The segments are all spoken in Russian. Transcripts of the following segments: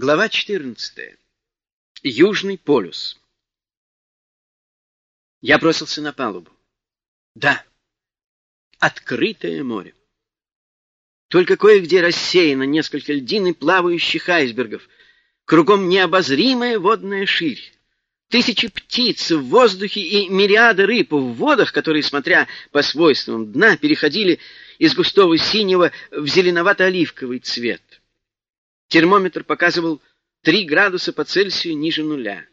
Глава 14. Южный полюс. Я бросился на палубу. Да, открытое море. Только кое-где рассеяно несколько льдин и плавающих айсбергов. Кругом необозримая водная ширь. Тысячи птиц в воздухе и мириады рыб в водах, которые, смотря по свойствам дна, переходили из густого синего в зеленовато-оливковый цвет. Термометр показывал 3 градуса по Цельсию ниже нуля.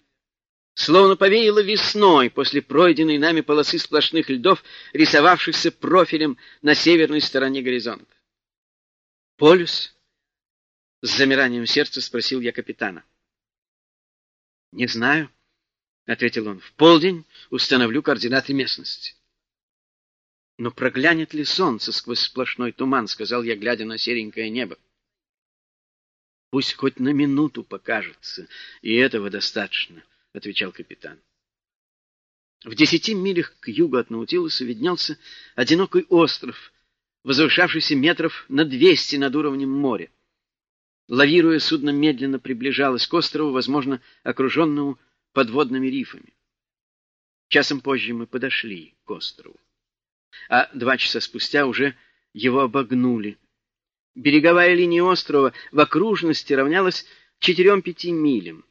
Словно повеяло весной после пройденной нами полосы сплошных льдов, рисовавшихся профилем на северной стороне горизонта. «Полюс?» — с замиранием сердца спросил я капитана. «Не знаю», — ответил он. «В полдень установлю координаты местности». «Но проглянет ли солнце сквозь сплошной туман?» — сказал я, глядя на серенькое небо. Пусть хоть на минуту покажется, и этого достаточно, — отвечал капитан. В десяти милях к югу от Наутилуса виднелся одинокий остров, возвышавшийся метров на двести над уровнем моря. Лавируя, судно медленно приближалось к острову, возможно, окруженному подводными рифами. Часом позже мы подошли к острову, а два часа спустя уже его обогнули, Береговая линия острова в окружности равнялась 4-5 милям.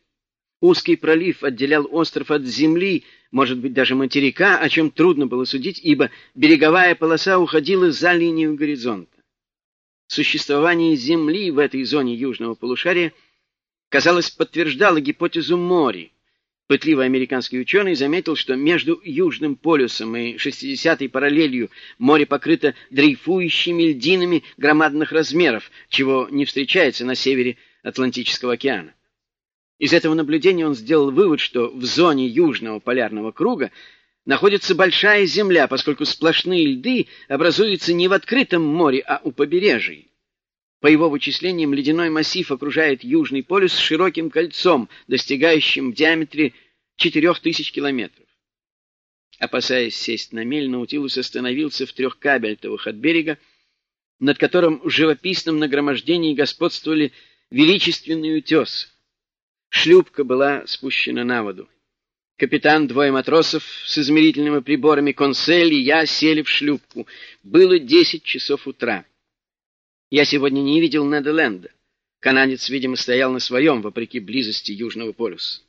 Узкий пролив отделял остров от земли, может быть, даже материка, о чем трудно было судить, ибо береговая полоса уходила за линию горизонта. Существование Земли в этой зоне южного полушария, казалось, подтверждало гипотезу Мори, Пытливый американский ученый заметил, что между Южным полюсом и 60-й параллелью море покрыто дрейфующими льдинами громадных размеров, чего не встречается на севере Атлантического океана. Из этого наблюдения он сделал вывод, что в зоне Южного полярного круга находится большая земля, поскольку сплошные льды образуются не в открытом море, а у побережий. По его вычислениям, ледяной массив окружает Южный полюс широким кольцом, достигающим в диаметре 4000 километров. Опасаясь сесть на мель, Наутилус остановился в трех кабельтовых от берега, над которым в живописном нагромождении господствовали величественные утесы. Шлюпка была спущена на воду. Капитан, двое матросов с измерительными приборами консель и я сели в шлюпку. Было десять часов утра. Я сегодня не видел Неда. Канадец, видимо, стоял на своем, вопреки близости Южного полюса.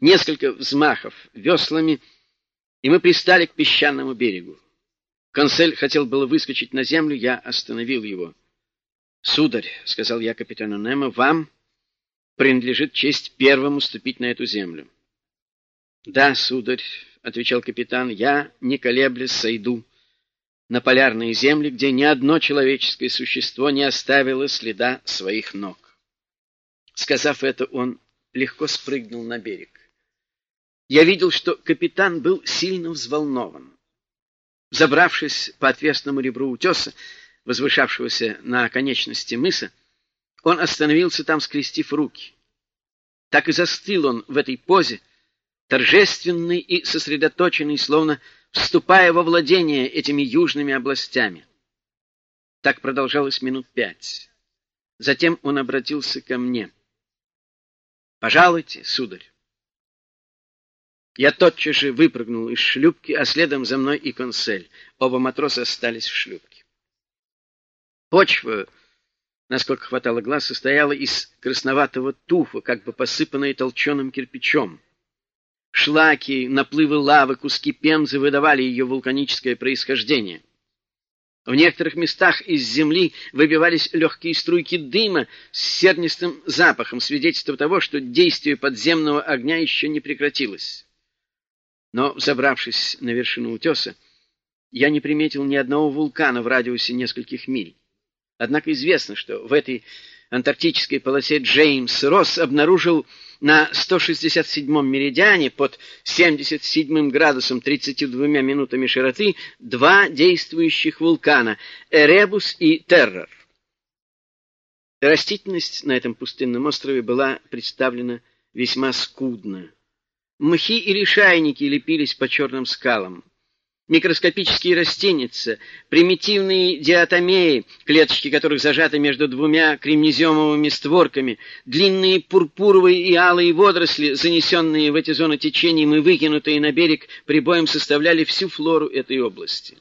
Несколько взмахов веслами, и мы пристали к песчаному берегу. Консель хотел было выскочить на землю, я остановил его. — Сударь, — сказал я капитану Немо, — вам принадлежит честь первому ступить на эту землю. — Да, сударь, — отвечал капитан, — я, не колеблясь, сойду на полярные земли, где ни одно человеческое существо не оставило следа своих ног. Сказав это, он легко спрыгнул на берег. Я видел, что капитан был сильно взволнован. Забравшись по отвесному ребру утеса, возвышавшегося на конечности мыса, он остановился там, скрестив руки. Так и застыл он в этой позе, торжественный и сосредоточенный, словно вступая во владение этими южными областями. Так продолжалось минут пять. Затем он обратился ко мне. «Пожалуйте, сударь». Я тотчас же выпрыгнул из шлюпки, а следом за мной и консель. Оба матроса остались в шлюпке. Почва, насколько хватало глаз, состояла из красноватого туфа, как бы посыпанной толченым кирпичом. Шлаки, наплывы лавы, куски пемзы выдавали ее вулканическое происхождение. В некоторых местах из земли выбивались легкие струйки дыма с сернистым запахом, свидетельство того, что действие подземного огня еще не прекратилось. Но, забравшись на вершину утеса, я не приметил ни одного вулкана в радиусе нескольких миль. Однако известно, что в этой антарктической полосе Джеймс Росс обнаружил на 167-м меридиане под 77 градусом 32 минутами широты два действующих вулкана — Эребус и Террор. Растительность на этом пустынном острове была представлена весьма скудно. Мхи и лишайники лепились по черным скалам. Микроскопические растеница, примитивные диатомеи, клеточки которых зажаты между двумя кремнеземовыми створками, длинные пурпуровые и алые водоросли, занесенные в эти зоны течением и выкинутые на берег прибоем, составляли всю флору этой области.